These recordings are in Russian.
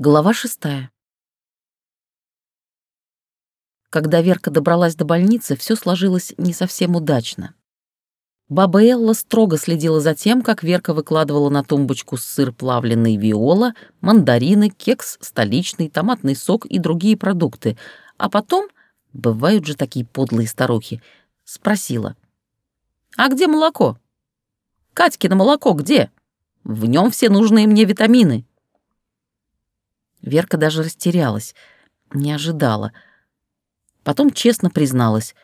Глава шестая. Когда Верка добралась до больницы, все сложилось не совсем удачно. Баба Элла строго следила за тем, как Верка выкладывала на тумбочку сыр плавленый виола, мандарины, кекс столичный, томатный сок и другие продукты, а потом, бывают же такие подлые старухи, спросила. «А где молоко? Катькино молоко где? В нем все нужные мне витамины». Верка даже растерялась, не ожидала. Потом честно призналась.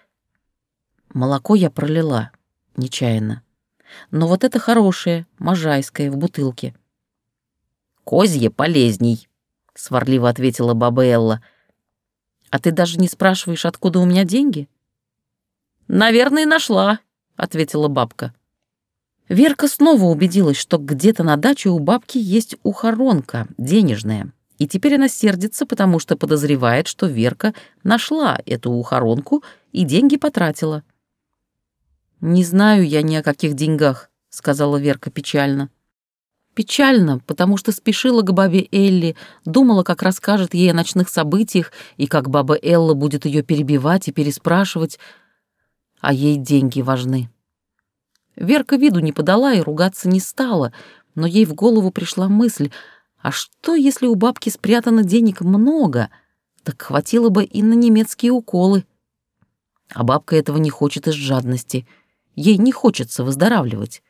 Молоко я пролила, нечаянно. Но вот это хорошее, можайское, в бутылке. «Козье полезней», — сварливо ответила баба Элла. «А ты даже не спрашиваешь, откуда у меня деньги?» «Наверное, нашла», — ответила бабка. Верка снова убедилась, что где-то на даче у бабки есть ухоронка денежная. И теперь она сердится, потому что подозревает, что Верка нашла эту ухоронку и деньги потратила. «Не знаю я ни о каких деньгах», — сказала Верка печально. Печально, потому что спешила к бабе Элли, думала, как расскажет ей о ночных событиях и как баба Элла будет ее перебивать и переспрашивать, а ей деньги важны. Верка виду не подала и ругаться не стала, но ей в голову пришла мысль — а что, если у бабки спрятано денег много? Так хватило бы и на немецкие уколы. А бабка этого не хочет из жадности. Ей не хочется выздоравливать.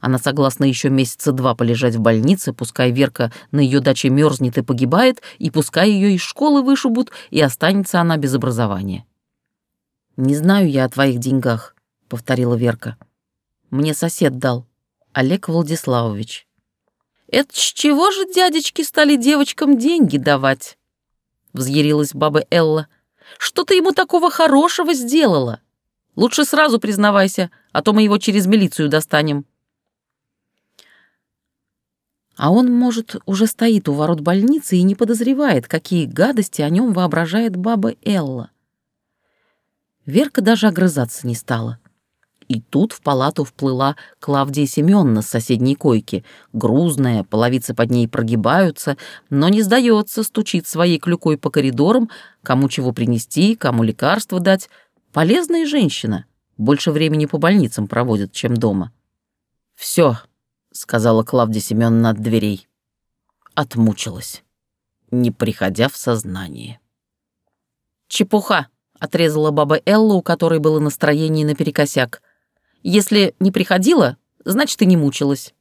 Она согласна еще месяца два полежать в больнице, пускай Верка на ее даче мерзнет и погибает, и пускай ее из школы вышибут, и останется она без образования. «Не знаю я о твоих деньгах», — повторила Верка. «Мне сосед дал, Олег Владиславович». Это с чего же дядечки стали девочкам деньги давать? Взъярилась баба Элла. Что ты ему такого хорошего сделала? Лучше сразу признавайся, а то мы его через милицию достанем. А он, может, уже стоит у ворот больницы и не подозревает, какие гадости о нем воображает баба Элла. Верка даже огрызаться не стала. И тут в палату вплыла Клавдия Семеновна с соседней койки. Грузная, половицы под ней прогибаются, но не сдается, стучит своей клюкой по коридорам, кому чего принести, кому лекарство дать. Полезная женщина. Больше времени по больницам проводит, чем дома. «Все», — сказала Клавдия Семеновна от дверей. Отмучилась, не приходя в сознание. «Чепуха», — отрезала баба Элла, у которой было настроение наперекосяк. Если не приходила, значит, и не мучилась.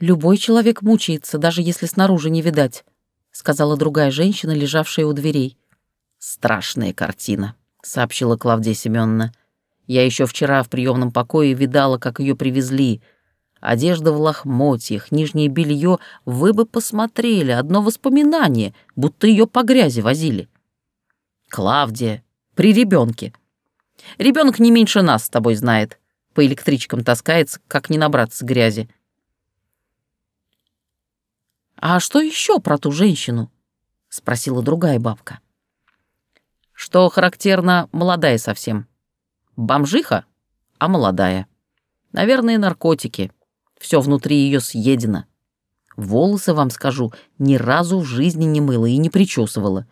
Любой человек мучается, даже если снаружи не видать, сказала другая женщина, лежавшая у дверей. Страшная картина, сообщила Клавдия Семеновна. Я еще вчера в приемном покое видала, как ее привезли. Одежда в лохмотьях, нижнее белье, вы бы посмотрели, одно воспоминание, будто ее по грязи возили. Клавдия, при ребенке. Ребенок не меньше нас с тобой знает по электричкам таскается, как не набраться грязи. «А что еще про ту женщину?» — спросила другая бабка. «Что характерно, молодая совсем. Бомжиха, а молодая. Наверное, наркотики. Все внутри ее съедено. Волосы, вам скажу, ни разу в жизни не мыла и не причесывала.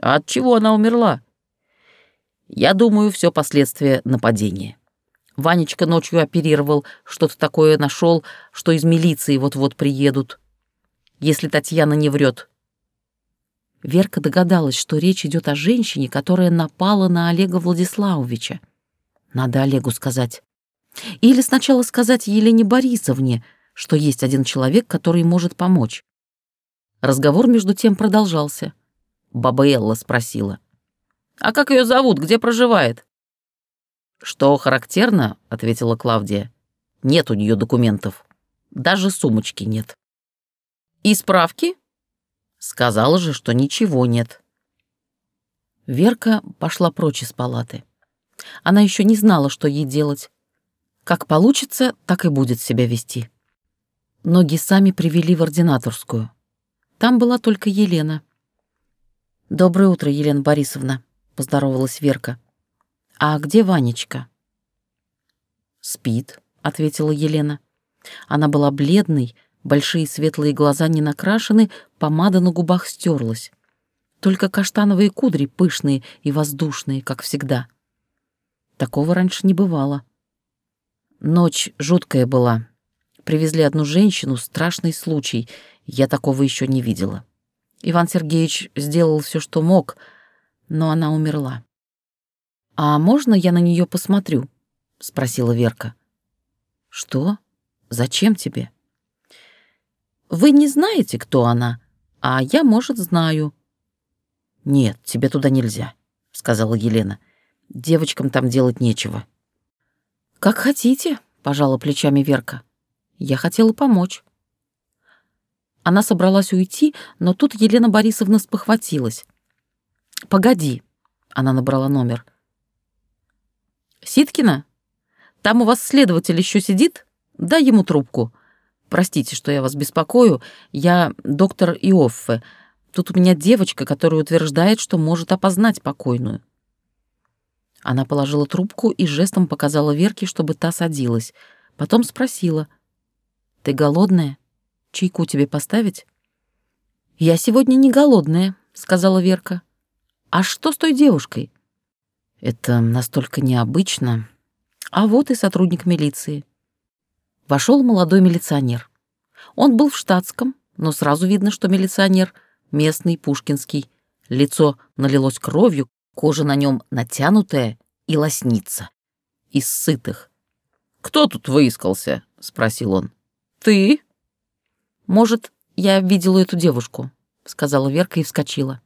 От чего она умерла? Я думаю, все последствия нападения. Ванечка ночью оперировал, что-то такое нашел, что из милиции вот-вот приедут. Если Татьяна не врет. Верка догадалась, что речь идет о женщине, которая напала на Олега Владиславовича. Надо Олегу сказать. Или сначала сказать Елене Борисовне, что есть один человек, который может помочь. Разговор между тем продолжался. Баба Элла спросила. «А как ее зовут? Где проживает?» «Что характерно, — ответила Клавдия, — нет у нее документов. Даже сумочки нет». «И справки?» Сказала же, что ничего нет. Верка пошла прочь из палаты. Она еще не знала, что ей делать. Как получится, так и будет себя вести. Ноги сами привели в ординаторскую. Там была только Елена. «Доброе утро, Елена Борисовна», — поздоровалась Верка. «А где Ванечка?» «Спит», — ответила Елена. Она была бледной, Большие светлые глаза не накрашены, помада на губах стерлась. Только каштановые кудри пышные и воздушные, как всегда. Такого раньше не бывало. Ночь жуткая была. Привезли одну женщину, страшный случай. Я такого еще не видела. Иван Сергеевич сделал все, что мог, но она умерла. «А можно я на нее посмотрю?» — спросила Верка. «Что? Зачем тебе?» «Вы не знаете, кто она, а я, может, знаю». «Нет, тебе туда нельзя», — сказала Елена. «Девочкам там делать нечего». «Как хотите», — пожала плечами Верка. «Я хотела помочь». Она собралась уйти, но тут Елена Борисовна спохватилась. «Погоди», — она набрала номер. «Ситкина? Там у вас следователь еще сидит? Дай ему трубку. Простите, что я вас беспокою. Я доктор Иоффе. Тут у меня девочка, которая утверждает, что может опознать покойную». Она положила трубку и жестом показала Верке, чтобы та садилась. Потом спросила. «Ты голодная?» Чайку тебе поставить?» «Я сегодня не голодная», — сказала Верка. «А что с той девушкой?» «Это настолько необычно. А вот и сотрудник милиции». Вошел молодой милиционер. Он был в штатском, но сразу видно, что милиционер местный, пушкинский. Лицо налилось кровью, кожа на нем натянутая и лоснится. Из сытых. «Кто тут выискался?» — спросил он. «Ты?» «Может, я видела эту девушку», — сказала Верка и вскочила.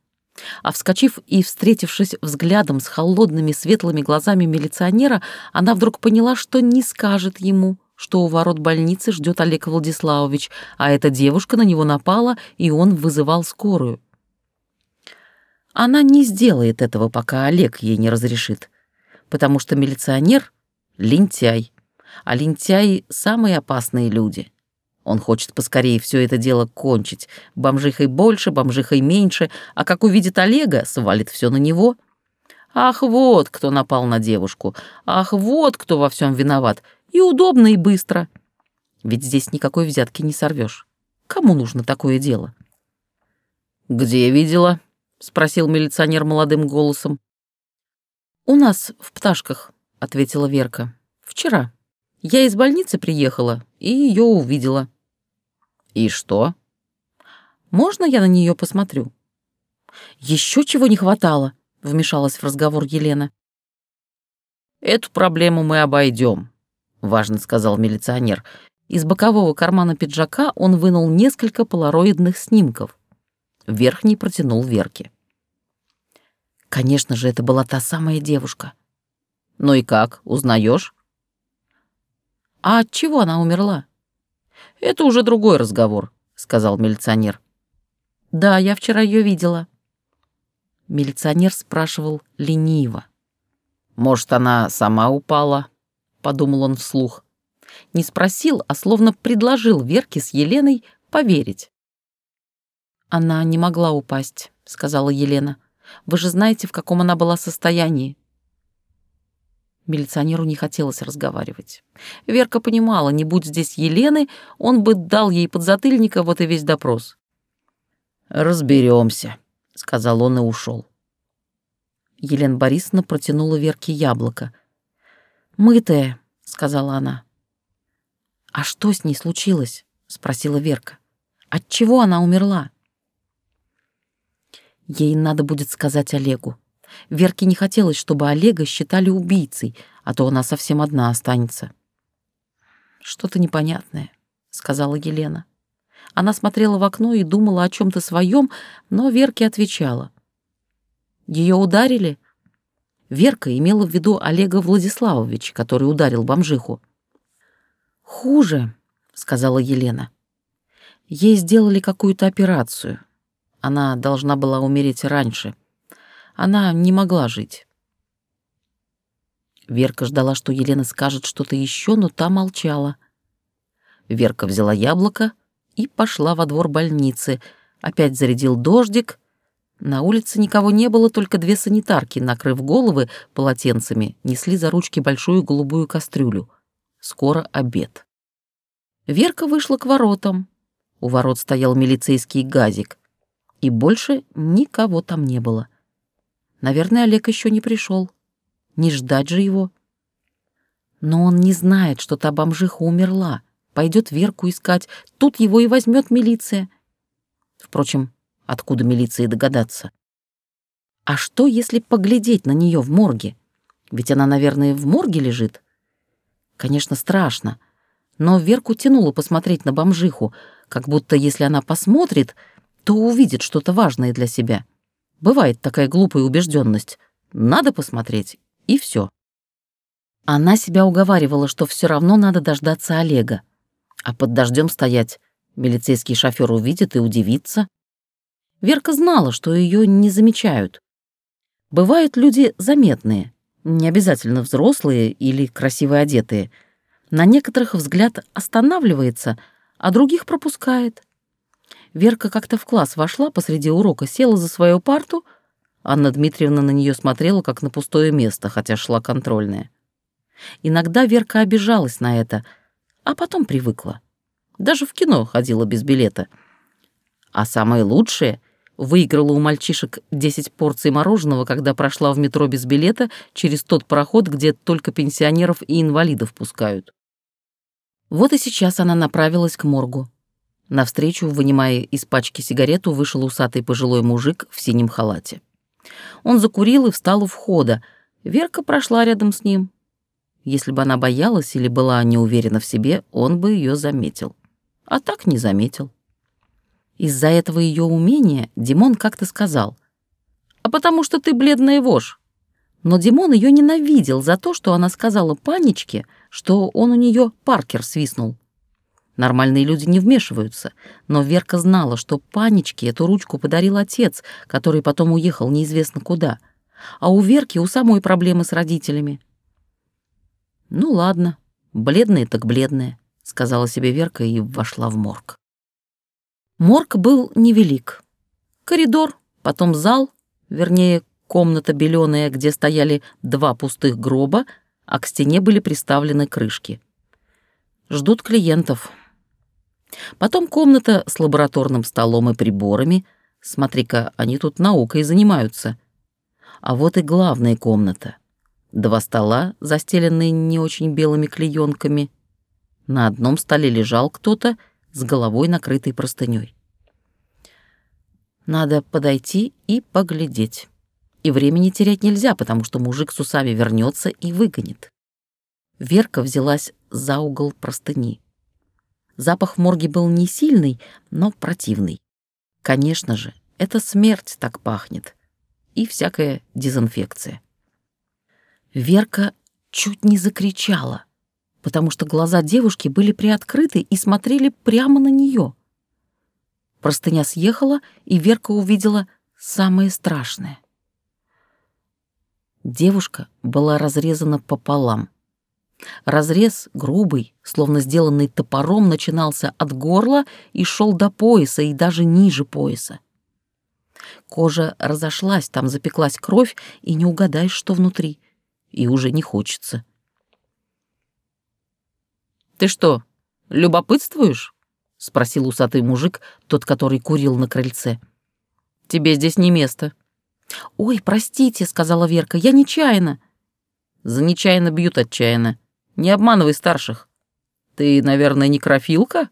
А вскочив и встретившись взглядом с холодными светлыми глазами милиционера, она вдруг поняла, что не скажет ему, что у ворот больницы ждет Олег Владиславович, а эта девушка на него напала, и он вызывал скорую. Она не сделает этого, пока Олег ей не разрешит, потому что милиционер — лентяй, а лентяи — самые опасные люди — он хочет поскорее все это дело кончить. Бомжихой больше, бомжихой меньше, а как увидит Олега, свалит все на него. Ах, вот кто напал на девушку. Ах, вот кто во всем виноват. И удобно, и быстро. Ведь здесь никакой взятки не сорвешь. Кому нужно такое дело? «Где видела?» — спросил милиционер молодым голосом. «У нас в пташках», — ответила Верка. «Вчера. Я из больницы приехала и ее увидела». «И что?» «Можно я на нее посмотрю?» «Еще чего не хватало», — вмешалась в разговор Елена. «Эту проблему мы обойдем», — важно сказал милиционер. Из бокового кармана пиджака он вынул несколько полароидных снимков. Верхний протянул Верке. Конечно же, это была та самая девушка. «Ну и как, узнаешь? «А от чего она умерла?» Это уже другой разговор, сказал милиционер. Да, я вчера ее видела. Милиционер спрашивал лениво. Может, она сама упала? подумал он вслух. Не спросил, а словно предложил Верке с Еленой поверить. Она не могла упасть, сказала Елена. Вы же знаете, в каком она была состоянии. Милиционеру не хотелось разговаривать. Верка понимала, не будь здесь Елены, он бы дал ей подзатыльника вот и весь допрос. «Разберемся», — сказал он и ушел. Елена Борисовна протянула Верке яблоко. «Мытое», — сказала она. «А что с ней случилось?» — спросила Верка. «От чего она умерла?» Ей надо будет сказать Олегу. Верке не хотелось, чтобы Олега считали убийцей, а то она совсем одна останется. «Что-то непонятное», — сказала Елена. Она смотрела в окно и думала о чем-то своем, но Верке отвечала. Ее ударили? Верка имела в виду Олега Владиславовича, который ударил бомжиху. «Хуже», — сказала Елена. «Ей сделали какую-то операцию. Она должна была умереть раньше». Она не могла жить. Верка ждала, что Елена скажет что-то еще, но та молчала. Верка взяла яблоко и пошла во двор больницы. Опять зарядил дождик. На улице никого не было, только две санитарки, накрыв головы полотенцами, несли за ручки большую голубую кастрюлю. Скоро обед. Верка вышла к воротам. У ворот стоял милицейский газик. И больше никого там не было. Наверное, Олег еще не пришел. Не ждать же его. Но он не знает, что та бомжиха умерла. Пойдет Верку искать. Тут его и возьмет милиция. Впрочем, откуда милиции догадаться? А что, если поглядеть на нее в морге? Ведь она, наверное, в морге лежит. Конечно, страшно. Но Верку тянуло посмотреть на бомжиху, как будто если она посмотрит, то увидит что-то важное для себя. Бывает такая глупая убежденность. Надо посмотреть, и все. Она себя уговаривала, что все равно надо дождаться Олега. А под дождем стоять милицейский шофер увидит и удивится. Верка знала, что ее не замечают. Бывают люди заметные, не обязательно взрослые или красиво одетые. На некоторых взгляд останавливается, а других пропускает. Верка как-то в класс вошла посреди урока, села за свою парту. Анна Дмитриевна на нее смотрела, как на пустое место, хотя шла контрольная. Иногда Верка обижалась на это, а потом привыкла. Даже в кино ходила без билета. А самое лучшее — выиграла у мальчишек 10 порций мороженого, когда прошла в метро без билета через тот проход, где только пенсионеров и инвалидов пускают. Вот и сейчас она направилась к моргу. Навстречу, вынимая из пачки сигарету, вышел усатый пожилой мужик в синем халате. Он закурил и встал у входа. Верка прошла рядом с ним. Если бы она боялась или была неуверена в себе, он бы ее заметил. А так не заметил. Из-за этого ее умения Димон как-то сказал, «А потому что ты бледная вошь». Но Димон ее ненавидел за то, что она сказала паничке, что он у нее Паркер свистнул. Нормальные люди не вмешиваются, но Верка знала, что паничке эту ручку подарил отец, который потом уехал неизвестно куда. А у Верки у самой проблемы с родителями. «Ну ладно, бледная так бледная», — сказала себе Верка и вошла в морг. Морг был невелик. Коридор, потом зал, вернее, комната беленая, где стояли два пустых гроба, а к стене были приставлены крышки. Ждут клиентов. Потом комната с лабораторным столом и приборами. Смотри-ка, они тут наукой занимаются. А вот и главная комната. Два стола, застеленные не очень белыми клеенками. На одном столе лежал кто-то — с головой накрытой простыней. Надо подойти и поглядеть. И времени терять нельзя, потому что мужик с усами вернется и выгонит. Верка взялась за угол простыни. Запах в морге был не сильный, но противный. Конечно же, это смерть так пахнет. И всякая дезинфекция. Верка чуть не закричала потому что глаза девушки были приоткрыты и смотрели прямо на нее. Простыня съехала, и Верка увидела самое страшное. Девушка была разрезана пополам. Разрез грубый, словно сделанный топором, начинался от горла и шел до пояса и даже ниже пояса. Кожа разошлась, там запеклась кровь, и не угадаешь, что внутри. И уже не хочется. «Ты что, любопытствуешь?» — спросил усатый мужик, тот, который курил на крыльце. «Тебе здесь не место». «Ой, простите», — сказала Верка, — «я нечаянно». «За нечаянно бьют отчаянно. Не обманывай старших. Ты, наверное, некрофилка?»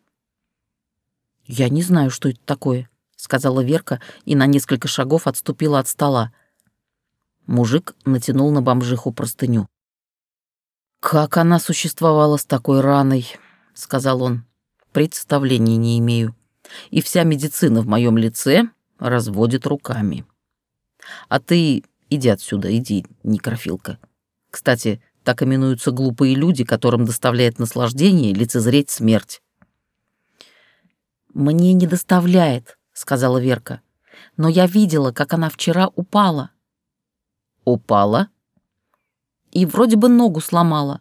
«Я не знаю, что это такое», — сказала Верка и на несколько шагов отступила от стола. Мужик натянул на бомжиху простыню. «Как она существовала с такой раной?» — сказал он. «Представления не имею. И вся медицина в моем лице разводит руками. А ты иди отсюда, иди, некрофилка. Кстати, так именуются глупые люди, которым доставляет наслаждение лицезреть смерть». «Мне не доставляет», — сказала Верка. «Но я видела, как она вчера упала». «Упала?» и вроде бы ногу сломала.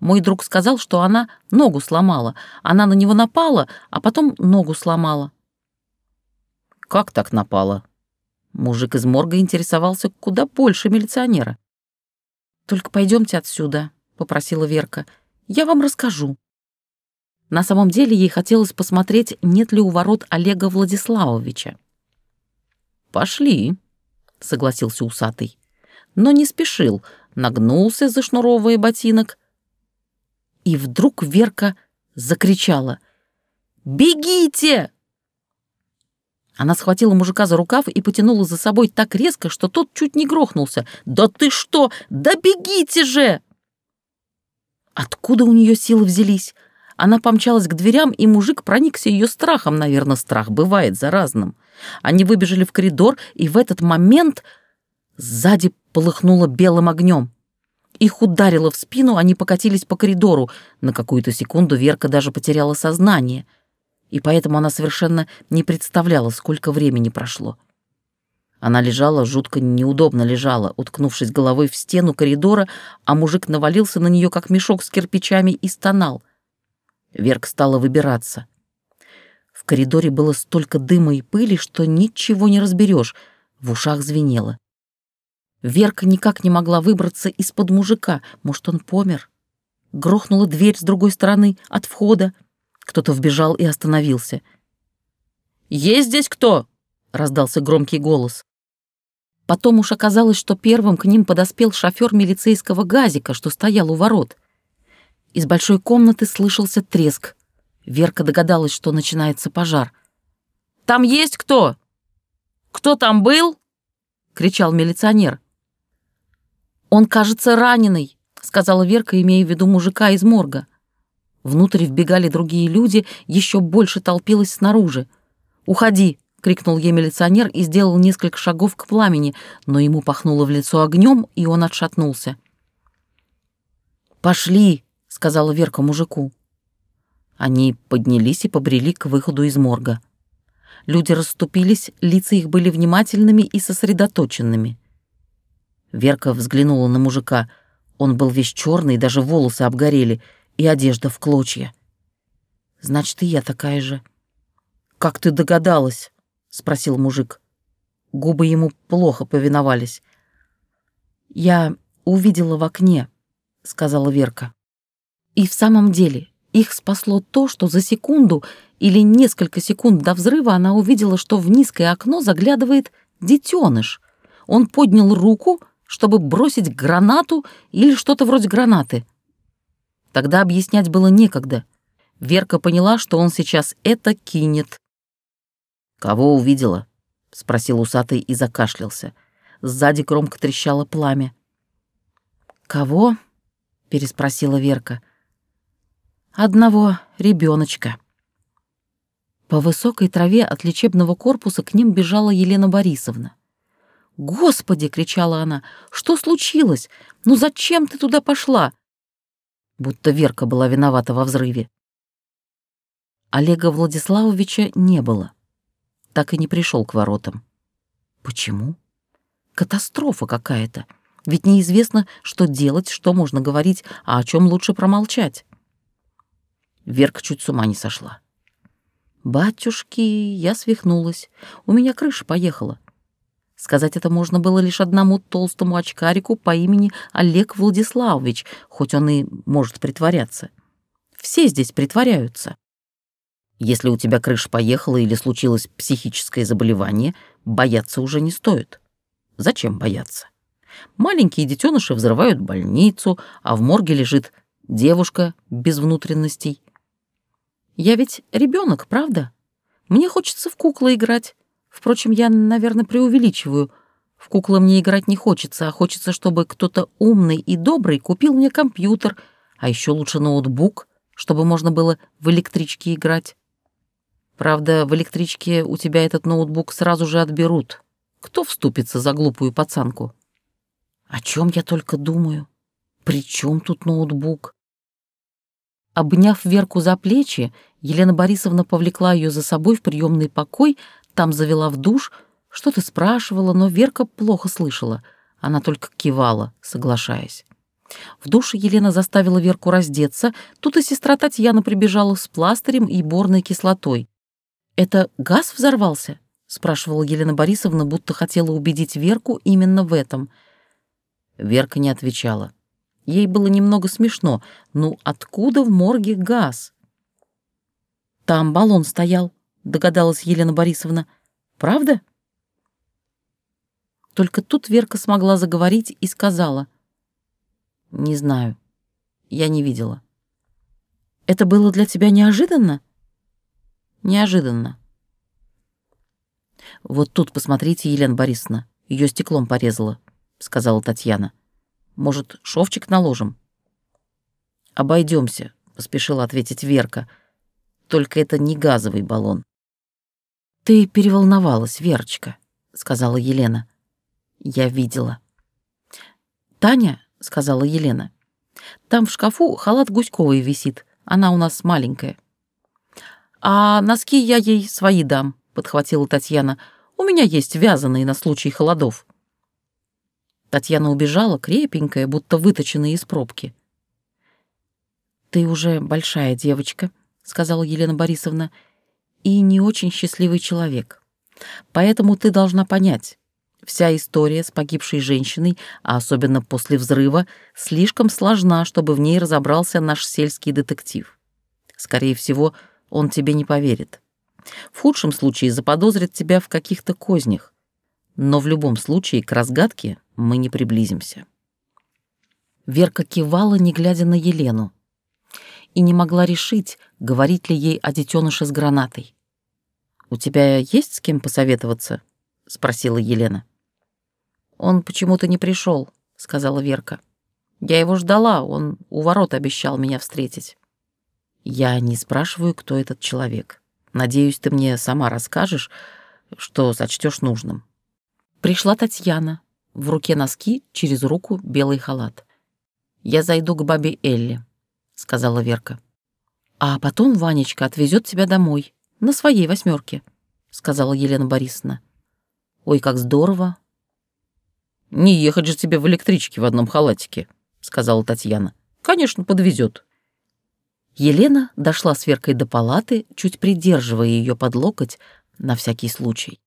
Мой друг сказал, что она ногу сломала. Она на него напала, а потом ногу сломала. Как так напала? Мужик из морга интересовался куда больше милиционера. Только пойдемте отсюда, попросила Верка. Я вам расскажу. На самом деле ей хотелось посмотреть, нет ли у ворот Олега Владиславовича. «Пошли», — согласился усатый, но не спешил, нагнулся, зашнуровывая ботинок. И вдруг Верка закричала «Бегите!» Она схватила мужика за рукав и потянула за собой так резко, что тот чуть не грохнулся. «Да ты что? Да бегите же!» Откуда у нее силы взялись? Она помчалась к дверям, и мужик проникся ее страхом. Наверное, страх бывает заразным. Они выбежали в коридор, и в этот момент сзади полыхнуло белым огнем. Их ударило в спину, они покатились по коридору. На какую-то секунду Верка даже потеряла сознание. И поэтому она совершенно не представляла, сколько времени прошло. Она лежала, жутко неудобно лежала, уткнувшись головой в стену коридора, а мужик навалился на нее, как мешок с кирпичами, и стонал. Верк стала выбираться. В коридоре было столько дыма и пыли, что ничего не разберешь. В ушах звенело. Верка никак не могла выбраться из-под мужика. Может, он помер? Грохнула дверь с другой стороны, от входа. Кто-то вбежал и остановился. «Есть здесь кто?» — раздался громкий голос. Потом уж оказалось, что первым к ним подоспел шофер милицейского газика, что стоял у ворот — из большой комнаты слышался треск. Верка догадалась, что начинается пожар. «Там есть кто? Кто там был?» — кричал милиционер. «Он, кажется, раненый», — сказала Верка, имея в виду мужика из морга. Внутрь вбегали другие люди, еще больше толпилось снаружи. «Уходи!» — крикнул ей милиционер и сделал несколько шагов к пламени, но ему пахнуло в лицо огнем, и он отшатнулся. «Пошли!» сказала Верка мужику. Они поднялись и побрели к выходу из морга. Люди расступились, лица их были внимательными и сосредоточенными. Верка взглянула на мужика. Он был весь черный, даже волосы обгорели, и одежда в клочья. «Значит, и я такая же». «Как ты догадалась?» — спросил мужик. Губы ему плохо повиновались. «Я увидела в окне», — сказала Верка. И в самом деле их спасло то, что за секунду или несколько секунд до взрыва она увидела, что в низкое окно заглядывает детеныш. Он поднял руку, чтобы бросить гранату или что-то вроде гранаты. Тогда объяснять было некогда. Верка поняла, что он сейчас это кинет. «Кого увидела?» — спросил усатый и закашлялся. Сзади громко трещало пламя. «Кого?» — переспросила Верка одного ребеночка. По высокой траве от лечебного корпуса к ним бежала Елена Борисовна. «Господи!» — кричала она. «Что случилось? Ну зачем ты туда пошла?» Будто Верка была виновата во взрыве. Олега Владиславовича не было. Так и не пришел к воротам. Почему? Катастрофа какая-то. Ведь неизвестно, что делать, что можно говорить, а о чем лучше промолчать. Верка чуть с ума не сошла. «Батюшки, я свихнулась. У меня крыша поехала». Сказать это можно было лишь одному толстому очкарику по имени Олег Владиславович, хоть он и может притворяться. Все здесь притворяются. Если у тебя крыша поехала или случилось психическое заболевание, бояться уже не стоит. Зачем бояться? Маленькие детеныши взрывают больницу, а в морге лежит девушка без внутренностей. Я ведь ребенок, правда? Мне хочется в куклы играть. Впрочем, я, наверное, преувеличиваю. В куклы мне играть не хочется, а хочется, чтобы кто-то умный и добрый купил мне компьютер, а еще лучше ноутбук, чтобы можно было в электричке играть. Правда, в электричке у тебя этот ноутбук сразу же отберут. Кто вступится за глупую пацанку? О чем я только думаю? При чем тут ноутбук? Обняв Верку за плечи, Елена Борисовна повлекла ее за собой в приемный покой, там завела в душ, что-то спрашивала, но Верка плохо слышала. Она только кивала, соглашаясь. В душе Елена заставила Верку раздеться, тут и сестра Татьяна прибежала с пластырем и борной кислотой. «Это газ взорвался?» — спрашивала Елена Борисовна, будто хотела убедить Верку именно в этом. Верка не отвечала. Ей было немного смешно. Ну, откуда в морге газ? Там баллон стоял, догадалась Елена Борисовна. Правда? Только тут Верка смогла заговорить и сказала. «Не знаю. Я не видела». «Это было для тебя неожиданно?» «Неожиданно». «Вот тут посмотрите, Елена Борисовна, ее стеклом порезала», — сказала Татьяна. «Может, шовчик наложим?» Обойдемся, поспешила ответить Верка. «Только это не газовый баллон». «Ты переволновалась, Верочка», — сказала Елена. «Я видела». «Таня», — сказала Елена, — «там в шкафу халат Гуськовой висит, она у нас маленькая». «А носки я ей свои дам», — подхватила Татьяна. «У меня есть вязаные на случай холодов». Татьяна убежала, крепенькая, будто выточенная из пробки. «Ты уже большая девочка», — сказала Елена Борисовна, «и не очень счастливый человек. Поэтому ты должна понять, вся история с погибшей женщиной, а особенно после взрыва, слишком сложна, чтобы в ней разобрался наш сельский детектив. Скорее всего, он тебе не поверит. В худшем случае заподозрит тебя в каких-то кознях. Но в любом случае к разгадке мы не приблизимся». Верка кивала, не глядя на Елену и не могла решить, говорить ли ей о детеныше с гранатой. «У тебя есть с кем посоветоваться?» — спросила Елена. «Он почему-то не пришел», — сказала Верка. «Я его ждала, он у ворот обещал меня встретить». «Я не спрашиваю, кто этот человек. Надеюсь, ты мне сама расскажешь, что сочтешь нужным». Пришла Татьяна. В руке носки, через руку белый халат. «Я зайду к бабе Элли сказала Верка. А потом Ванечка отвезет тебя домой, на своей восьмерке, сказала Елена Борисовна. Ой, как здорово. Не ехать же тебе в электричке в одном халатике, сказала Татьяна. Конечно, подвезет. Елена дошла с Веркой до палаты, чуть придерживая ее под локоть на всякий случай.